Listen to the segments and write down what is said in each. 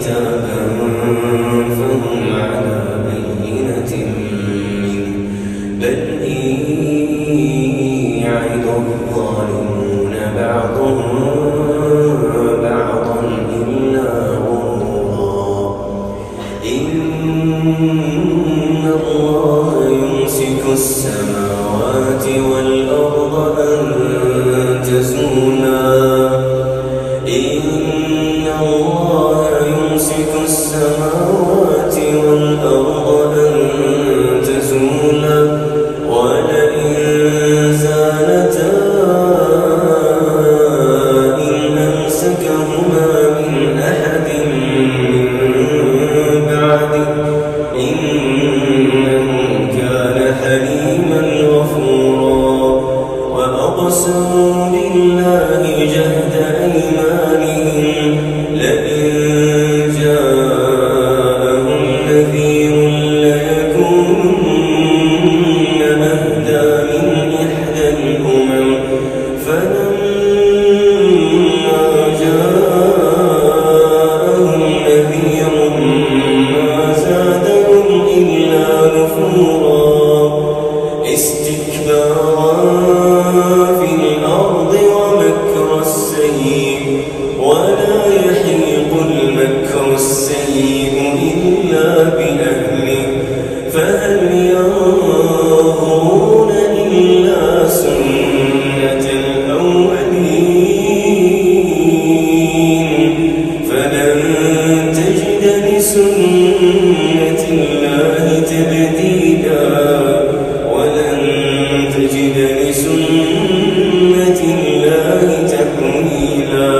down. السماوات والأرض أن تزولا ولئن زالتا إن أمسكهما من أحد من بعد إنه كان حليما غفورا وأقسموا بالله جهد أيمانهم uh...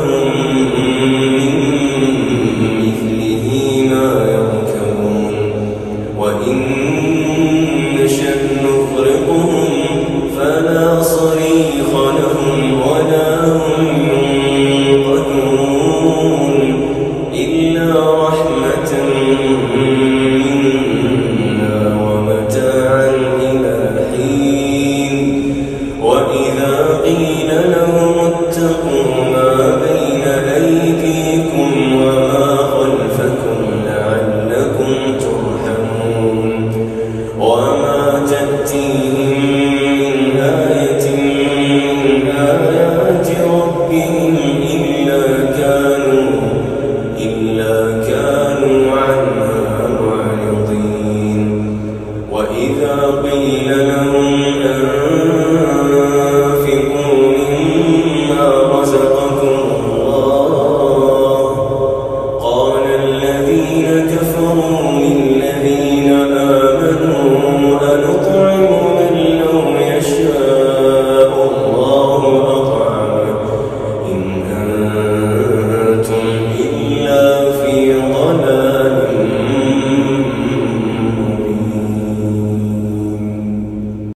قيل